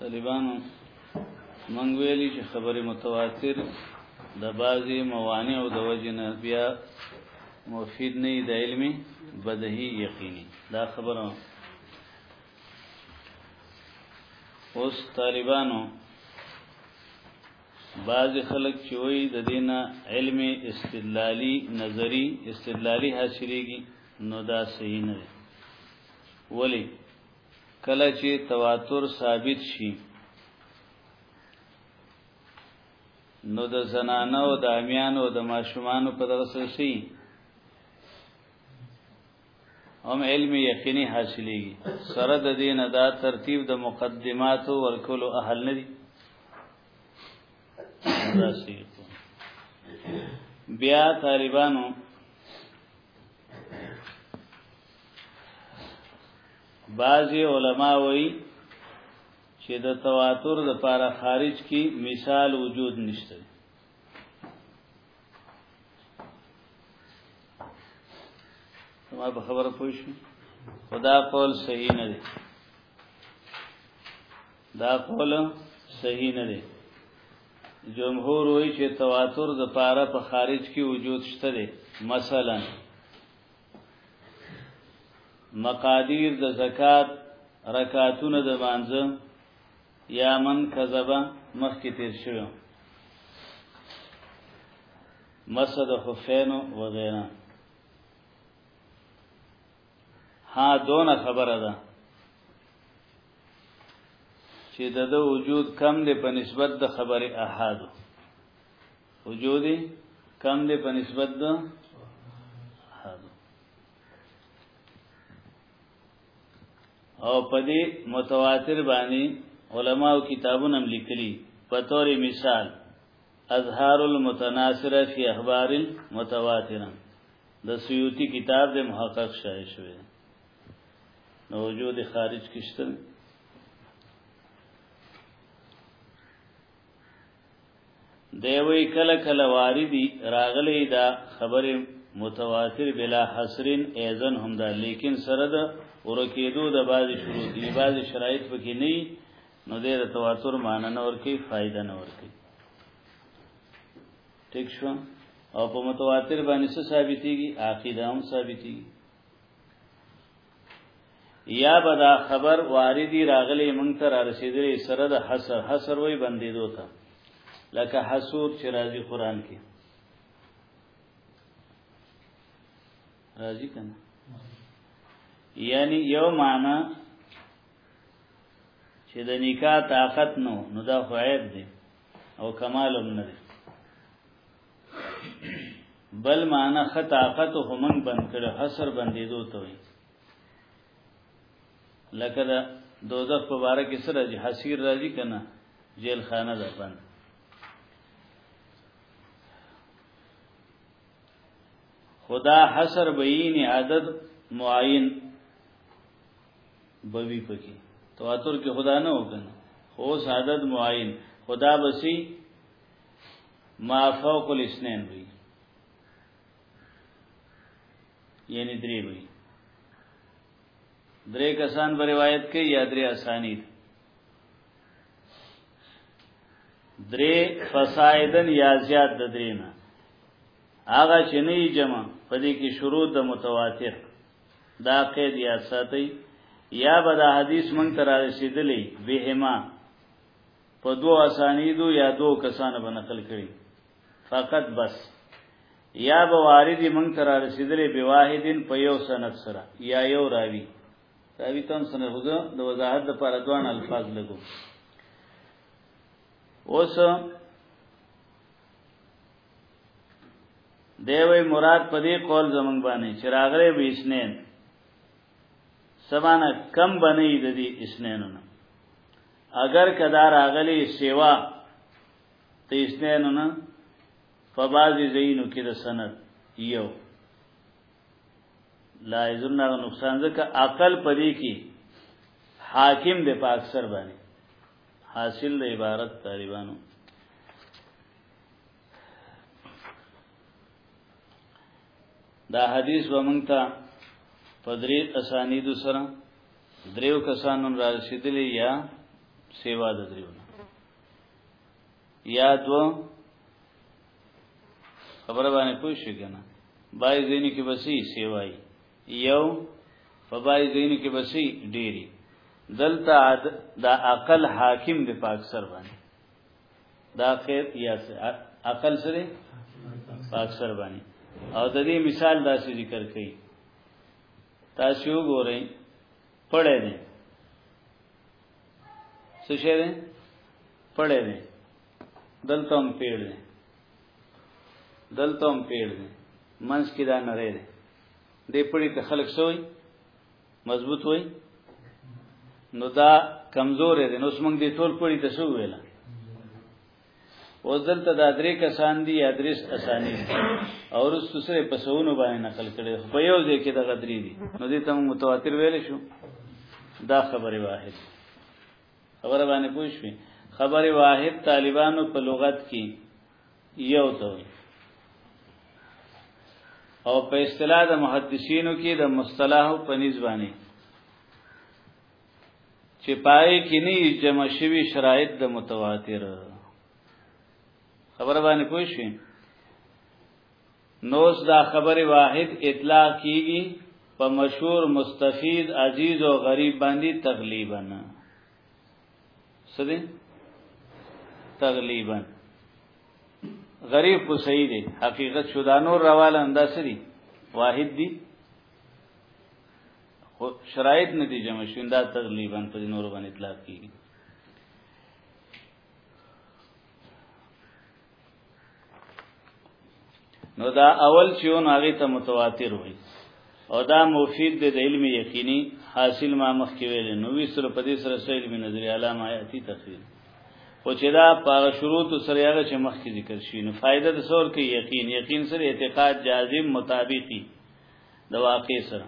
طالبانو مونږ ویلي چې خبره متواتر د بعضی موانع او د وجنه بیا مفید نه د علمي بدهي یقیني دا خبره اوس طالبانو بعض خلک چې وایي د دینه علم استدلالی نظری استدلالی حاصلېږي نو دا صحیح نه ولی کله چې تواتر ثابت شي نو د زنانه او د امیان او د ماشومان په دغه سرسي هم علم یقیني حاصلېږي سره د دین ادا ترتیب د مقدمات او ورکول اهل نه دي بیا طالبانو بعضی علما وایي چې د تواتر د پاره خارج کی مثال وجود نشته ما په خبره پوه شو خدا قول صحیح نه دی دا قول صحیح نه دی جمهور وایي چې تواتر د پاره په خارج کې وجود شته دی مثلا مقادیر د زکات رکاتونه د مانځه یا من کذبا مخکې تیر شوی مسد خفین و غیره ها دون خبره ده چې د د وجود کم دی په نسبت د خبر احاد وجود کم دی په نسبت د احاد او په دې متواتر باندې علما او کتابونه هم لیکلي په تور مثال اظهار المتناصره فی اخبار المتواتره د سیوطی کتاب د محقق شای شوی نو وجود خارج کشتن دیوی کله کله واردی راغلی دا خبر متواتر بلا حسرین ایزن هم دا لیکن سره دا ورکیدو د بعض شروط دی بعض شرایط پکې نه نو د تواتر معنی نه ورکی فائدہ نه ورکی ٹھیک شو او په متواتر باندې څه ثابتېږي عقیده هم ثابتېږي یا بدا خبر واردی راغلی مونږ ته را رسیدلی سره د حسر حسر وای بندیدو ته لکه حسود چې راځي قران کې راځي کنه یعنی یو معنا چې د نکاح طاقت نو نو دا خو عیب دی او کمال هم نه دی بل معنا خطاقت همن بند کړه حسر بندې دوه ته وي لکه دا دوزخ په باره کې سره جی حسیر راځي کنه جیل خانه ده بند خدا حسر بین عدد معین بوی پکې تواتر کې خدا نه وکنه خو عدد معین خدا بسی ما فوق الاسنین وی یعنی درې وی درې کسان په روایت کې یا درې اسانی درې فسائدن یا زیات د درې نه هغه چې نه جمع په دې کې شروع د متواتر دا قید یا ساتي یا به دا حدیث مونږ تر رسیدلې بهما په دوه اسانیدو یا دوه کسانو باندې نقل کړي فقط بس یا به واردی مونږ تر رسیدلې به واحدین په یو سند سره یا یو راوی راوی تم سره هوګه د وضاحت لپاره دوان الفاظ لګو اوس دیوی مراد په دې قول زمنګ باندې چراغره به اسنین سبانه کم بنې د دې اسنینونو اگر کدا راغلی سیوا ته اسنین نه په بازي زینو کې د سند یو لا یزن نه نقصان ځکه عقل پدې کې حاکم د پاک سر باندې حاصل د عبارت طالبانو دا حدیث و مونږ ته پدری اسانید سره دریو کسانو را رسیدلی یا سیوا د دریو یا دو خبره باندې پوه شو کنه بای زینی کې بسی سیوای یو فبای زینی کې بسی ډیری دلته دا عقل حاکم دی په اکثر باندې دا خیر یا عقل سره اکثر باندې او د دې مثال داسې ذکر کړي تاسو وګورئ پړې دي څه شي دي پړې دي دلته هم پیړ دي دلته هم پیړ دي منځ کې دا نری دي دې پړې ته خلک سوی مضبوط وای نو دا کمزور دی نو سمنګ دی ټول پړی ته شو ویلا اوس دلته دا درې کسان دي یا درې اسانی او رس سره په سونو باندې نقل کړي په یو ځای کې دغه درې دي نو دې ته متواتر ویل شو دا خبره واحد خبره باندې پوښوي خبره واحد طالبانو په لغت کې یو ته او په اصطلاح د محدثینو کې د مصطلح په نسبانه چې پای کې نه جمع شوی شرایط د متواتر خبر باندې پوه شئ نوس دا خبر واحد اطلاق کیږي په مشهور مستفید عزیز او غریب باندې تغلیبا سدي تغلیبا غریب خو صحیح دی حقیقت شو دا نور رواله انداز دی واحد دی خو شرایط نه دي جمع شوند دا تغلیبا په نور باندې اطلاق کیږي نو دا اول چې اون هغه ته متواتر وي او دا مفید دی د علم یقیني حاصل ما مخ کې ویل نو وی سره په دې سره سره علم نظری علامه آیاتی تفسیر خو چې دا په شروط سره هغه چې مخ کې ذکر شي نو فائدہ د سور کې یقین یقین سره اعتقاد جازم مطابقي د واقع سره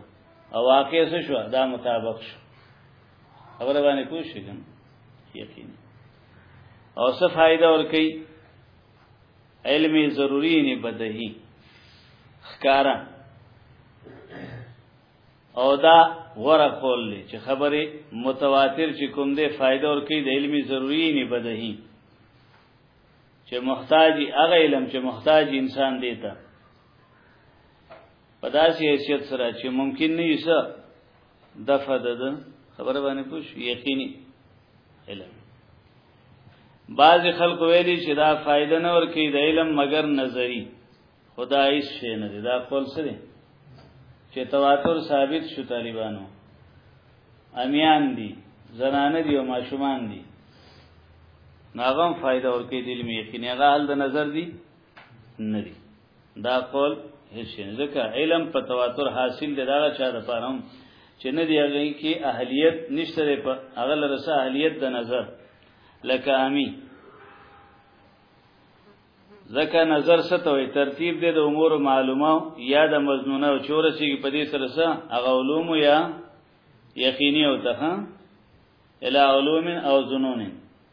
او واقع سره شو دا مطابق شو خبره باندې پوښښ کوم یقین او څه فائدہ ور کوي علم ضروری نه بدهي خکارا او دا غره کول دي چې خبره متواتر چې کوم دې فائدہ ور کوي د علمي ضروری نه بدهي چې محتاجي هغه علم چې محتاج انسان دی ته پداسي حیثیت سره چې ممکن نه یې دفع د خبره باندې پوښ یقیني علم بعض خلق ویلي چې دا فائدہ نه ورکي د علم مگر نظری خدا هیڅ شي نه دی دا قول څه دی چې تواتر ثابت شو طالبانو امیان دي زنانه دي او ماشومان دي ناغم فائدہ ورکي د علم یقیني هغه حل د نظر دي نه دي دا قول هیڅ نه ځکه علم په تواتر حاصل دی دا چا د پاره چې نه دی هغه کې اهلیت نشته په هغه لرسه اهلیت د نظر لکه امی ځکه نظر ستوي ترتیب دې د امور معلومه یا د مزنونه او چورسي په دې سره سره هغه علوم یا یقیني او ته اله علوم او ظنون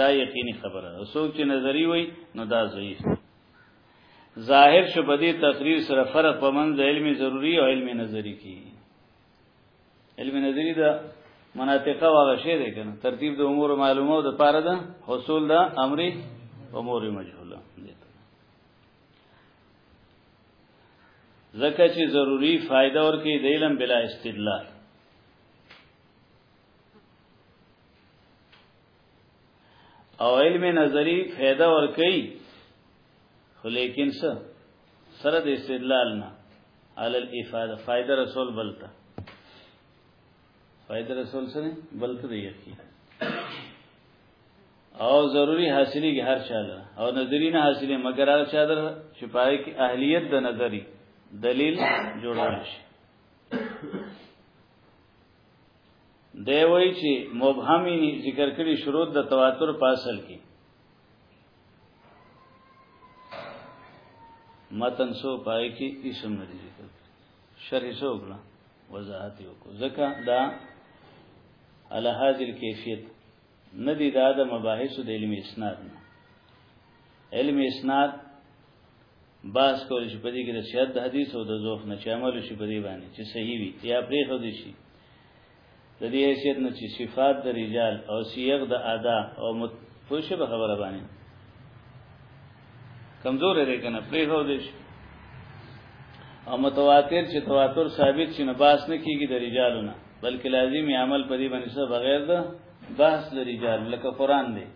دا یقیني خبره ده څوک چې نظری وای نو دا ضعیف ظاهر شو په دې تقریر سره فرق په منځ علم ضروری او علم نظری کې علم نظری دا مناطقه واغ شی دی کنه ترتیب د امور معلومه او د پاره ده حصول دا امر امور مجهوله زکه چې ضروری فائدہ ورکې د علم بلا استدلال او علم نظری فیده ور کوي خو لیکن څه سره د استدلال نه علی الافاده فائدہ رسول بلتا فائدہ رسول سره بلتا دی یقین او ضروری حاصلی کی هر چاله او نظری نه حاصلی مگر هغه چا در شپای کی اهلیت د نظری دلیل جوړول شي دی وای چې مبهمی ذکر کړي شروط د تواتر په اصل کې متن سو پای کې اسم نه ذکر کړي شرح سو کړه وضاحت وکړه ځکه دا على هذه الكيفيه ندی دا د مباحث د علم اسناد نه علم اسناد باس کول شي په دې کې د صحت د حدیث او د ضعف نه چې عمل شي په دې باندې چې صحیح وي یا پرې خو دي شي د دې حیثیت نه چې صفات د رجال او سیغ د ادا او متفوشه به خبره باندې کمزور دی کنه پرې هو دي او متواتر چې تواتر ثابت شي نه باس نه کیږي د رجالونه بلکې لازمي عمل په دې باندې څه بغیر ده بحث د رجال لکه قران دی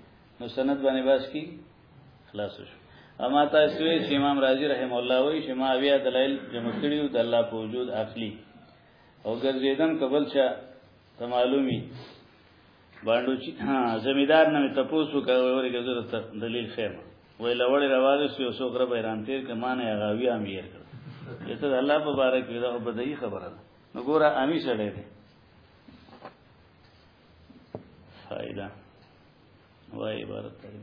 نو سند باندې بحث کی خلاص شو اما تاسو چې امام رازی رحم الله وی چې ما بیا دلایل جمع کړیو د الله په وجود اخلي او ګرځیدم قبل شه ته معلومي باندې چې ها زمیدار نه تاسو کوي ورګه زه دلیل خیر وای لوړې راوازه سی او سوګره به ایران تیر کمانه غاوی امیر کړ ته الله په باره کې دا بدایي خبره ده نو ګوره امی سره ده فائدہ وای عبارت کوي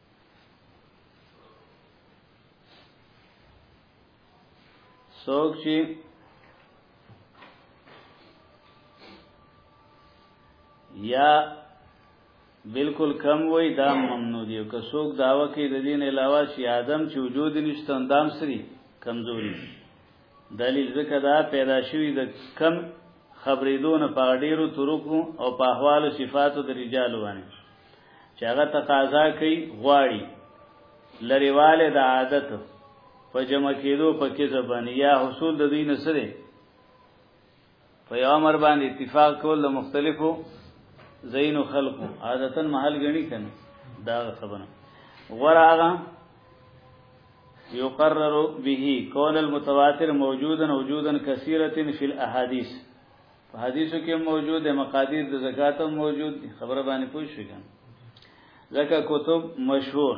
سوک چی یا بالکل کم وای دا ممنوع دی که څوک داوا کوي د دین علاوه چې آدم چې وجود نشته اندام سری کمزوري دلیل ځکه دا پیدا شوی د کم خبرېدو نه په ډېرو طرقو او په احوالو صفاتو د رجالو باندې چې هغه تقاضا کوي غواړي لریواله د عادت په جمع کېدو په کذب باندې یا حصول د دین سره په یو امر باندې اتفاق کول د مختلفو زین او خلقو عادتا محل غنی کنه دا خبره غره هغه یقرر به قول المتواتر موجودا وجودا کثیره فی الاحاديث په حدیثو کې موجود د مقادیر د زکات موجود خبره باندې پوښیږم ځکه کتب مشهور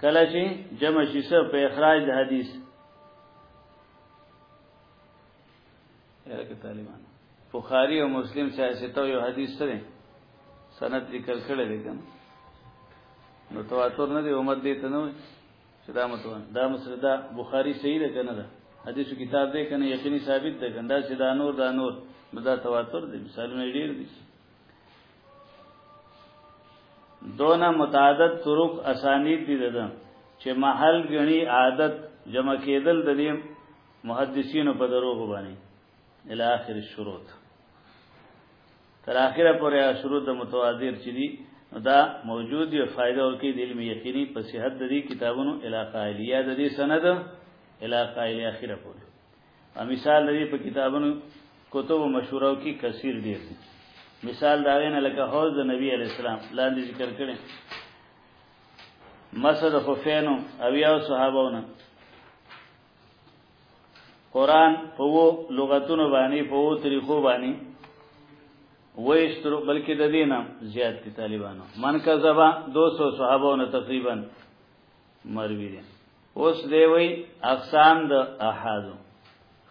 کله چې جمع شي سر په اخراج د حدیث یاره طالبان بخاری او مسلم چې سیته یو حدیث سره سند ذکر کړل دي کنه نو تواتر نه دی امت دې ته نه وي چې دا متون دا مسله دا بخاری صحیح ده کنه دا حدیث کتاب دې کنه یقیني ثابت ده کنه دا چې دا نور دا نور دا تواتر دي مثالونه ډیر دي دونه متعدد طرق اسانید دي ده چې محل غني عادت جمع کېدل د دې محدثینو په دروغ باندې الی اخر الشروط تر اخره پورې شروط د متواتر چې دي دا موجود یو فائدہ ورکې د علم یقیني په صحت د دې کتابونو علاقه الیه د دې سند علاقه الیه اخره پورې مثال لري په کتابونو کتب مشورو کې کثیر دي مثال دا غنه لکه حوض د نبی علی السلام لاندې ذکر کړي مسد خفینو او یو صحابهونه قران په وو لغتونو باندې په وو طریقو باندې وېشترو بلکې د دینه زیات دي طالبانو من کا زبا 200 صحابهونه تقریبا مروی دی اوس دی وی اقسام د احاد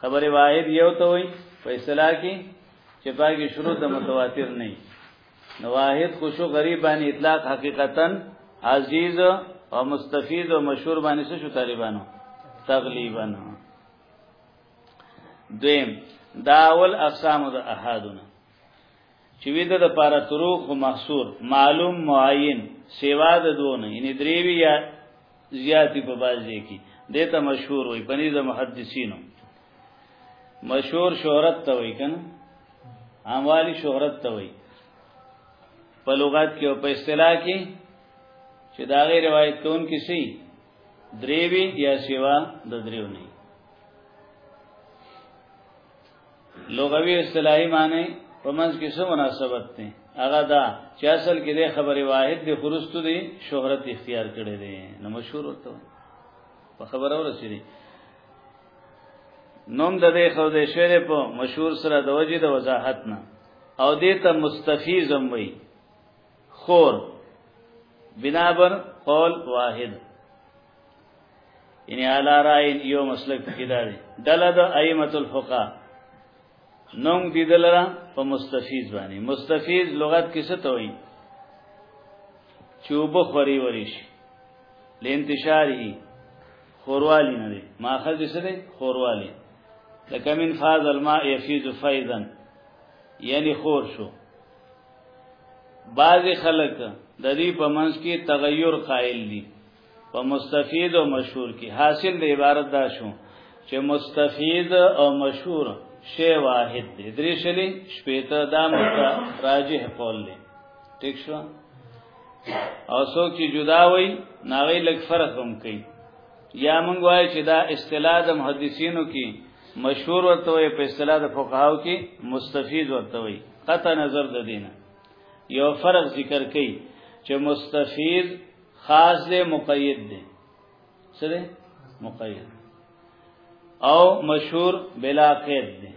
خبره واحد یو ته وی په اصطلاح کې چې پاګه شروع د متواتر نه نو واحد خوشو غریب باندې اطلاق حقیقتا عزیز او مستفید او مشهور باندې شو طالبانو تقریبا دویم داول اقسام د احادونه چې وی د لپاره طرق او محصور معلوم معین سیوا د دونه یعنی دریوی یا زیاتی په باز دی کی دته مشهور وي پنی د محدثینو مشهور شهرت ته وي کنه اموالی شهرت ته وي په لغت کې او په اصطلاح کې چې دا غي روایت کون کسی دریوی یا سیوا د دریو نه لغوي اصطلاحي معنی په منځ کې څه مناسبت دی هغه دا چې اصل کې د خبره واحد د خرستو دی شهرت اختیار کړي دي نو مشهور وته په خبره ورسېږي نوم د دې خو د شعر په مشهور سره د وجې د وضاحت نه او دې ته مستفیز هم وي خور بنابر قول واحد یعنی علا راین یو مسلک کې دا دی دله د ائمه الفقه نوم دی دلرا په مستفیض باندې مستفیض لغت کې څه ته وایي چوب خوري وریش لانتشاری خوروالی نه دی ماخذ دې څه دی خوروالی لکه من فاز الماء يفيض فيضا یعنی خور شو بعض خلک د دې په منځ کې تغیر قائل دي په مستفید او مشهور کې حاصل د عبارت دا شو چې مستفید او مشهور شی واحد دی درې شلې شپېته دا متا راجح قول دی ٹھیک شو او څوک چې جدا وای ناغې لګ فرق هم کوي یا مونږ وای چې دا اصطلاح د محدثینو کې مشهور ورته وي په اصطلاح د فقهاو کې مستفید ورته وي قطع نظر د دینه یو فرق ذکر کړي چې مستفید خاص دې مقید دې سره مقید او مشهور بلا قید دې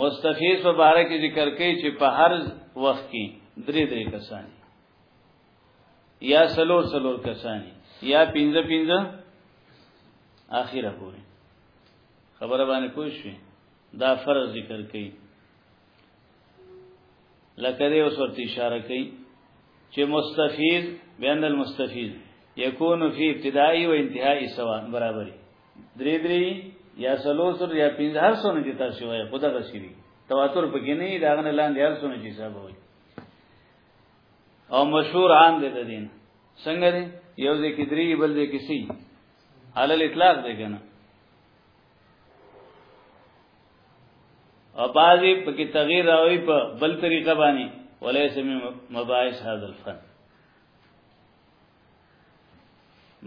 مستفیض مبارک ذکر کوي چې په هر وخت کې درې درې کسان یا سلور سلور کسان یا پنځه پنځه اخیره پورې خبره باندې پوه شئ دا فرض ذکر کړي لکه دې اوس ورته اشاره کوي چې مستفیض بیان المستفیض یکون فی ابتدائی و انتهائی سوا برابرۍ درې درې یا سلوسر یا پنځه هر څونه چې تاسو وایي خدا غسیری تواتر پکې نه دا غنه لاندې هر څونه چې حساب وایي او مشهور عام دې د دین څنګه دی یو دې کې درې بل دې کې سي علل اطلاق دې کنه او بعضی پکې تغییر راوي په بل طریقه باندې وليس من مباحث هذا الفن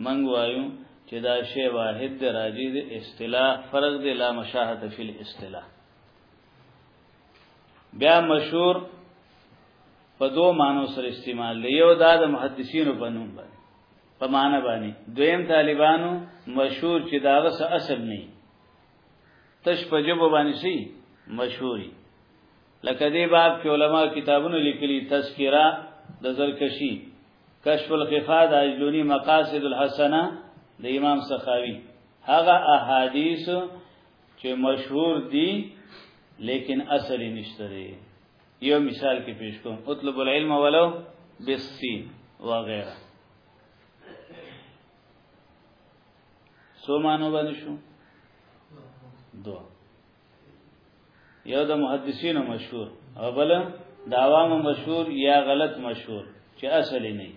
من وایو چې دا شی واحد دی راځي د اصطلاح فرق دی لا مشاهد فی الاصطلاح بیا مشهور په دوه مانو سره استعمال دی یو دا د محدثینو په نوم باندې په معنا باندې دویم طالبانو مشهور چې دا غس اصل نه تش په جبو باندې سي مشهوري لکه دې باب کې علما کتابونه لیکلي تذکرہ د زرکشی کشف الخفا د اجلونی مقاصد الحسنه د امام سخاوي هغه احادیث چې مشهور دي لیکن اصل نشته دی یو مثال کې پیش کوم اطلب العلم ولو بالسین وغیرہ سو مانو باندې شو دو یو د محدثینو مشهور او بل د عوامو مشهور یا غلط مشهور چې اصل نه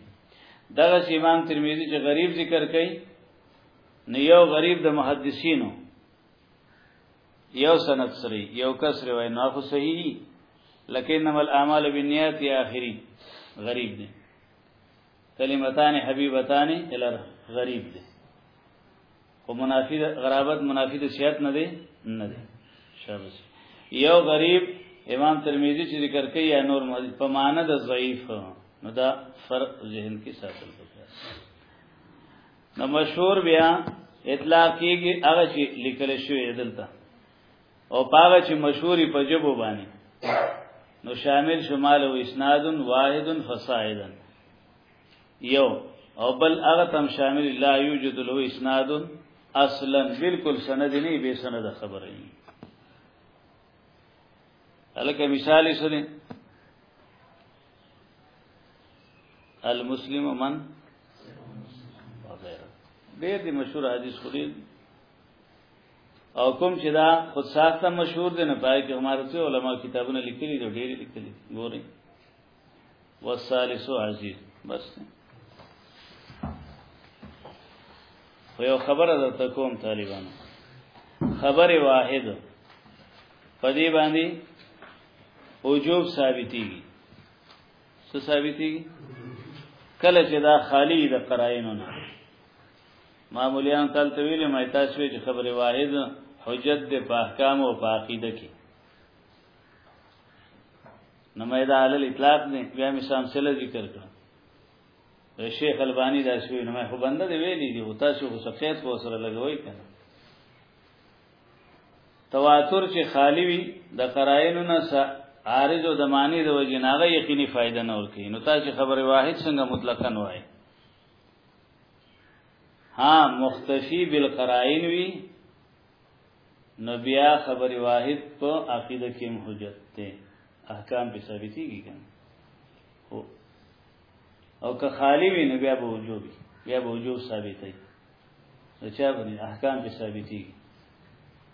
دغه امام ترمذی چې غریب ذکر کړي نو یو غریب د محدثینو یو سند سری یو کس روایت نه خو صحیح لکه انما الاعمال بالنیات یا اخری غریب دی کلمتان حبیبتان الى غریب دي خو منافی غرابت منافی د صحت نه دی نه دی شاباش یو غریب امام ترمذی چې ذکر کوي یا نور محدث په معنی د ضعیف نو دا فرق ذهن کې ساتل پکار نو مشهور بیا اطلاق کیږي هغه چې لیکل شوی دلته او پاغه چې مشهوري په جبو باندې نو شامل شمال او اسناد واحد فصاعدا یو او بل هغه تم شامل لا یوجد له اسناد اصلا بالکل سند نه به سند خبره نه الکه مثال یې سره المسلم من وغيره ډېر دي مشهور حدیث خوري او کوم چې دا خود ساخته مشهور دي نه پای کې هماره څه علما کتابونه لیکلي دي ډېر لیکلي ګوري والثالث عزیز بس خو یو خبره درته کوم طالبانو خبر واحد پدې باندې اوجوب ثابتېږي څه ثابتېږي کله چې دا خالی د قرائنو نه معمولیان تل تویل مې تاسو چې خبر واحد حجت د احکام او عقیده کې نو مې دا علل اطلاق نه بیا مې سم سره ذکر کړ شیخ البانی دا شوی نو مې خو بنده دی ویلي دی او تاسو خو سقیت کو سره لګوي کنه تواتر چې خالی وي د قرائنو نه عارض او د معنی د وجناغه یقیني فائدہ نه ورکي نو تاسو خبره واحد څنګه مطلقاً وایي ها مختفی بالقرائن وی نو بیا خبر واحد په عقیده کې حجت ته احکام په ثابتي کې کنه او که خالی وی نو بیا به وجوب بیا به وجوب ثابتای نو چا باندې احکام په ثابتي کې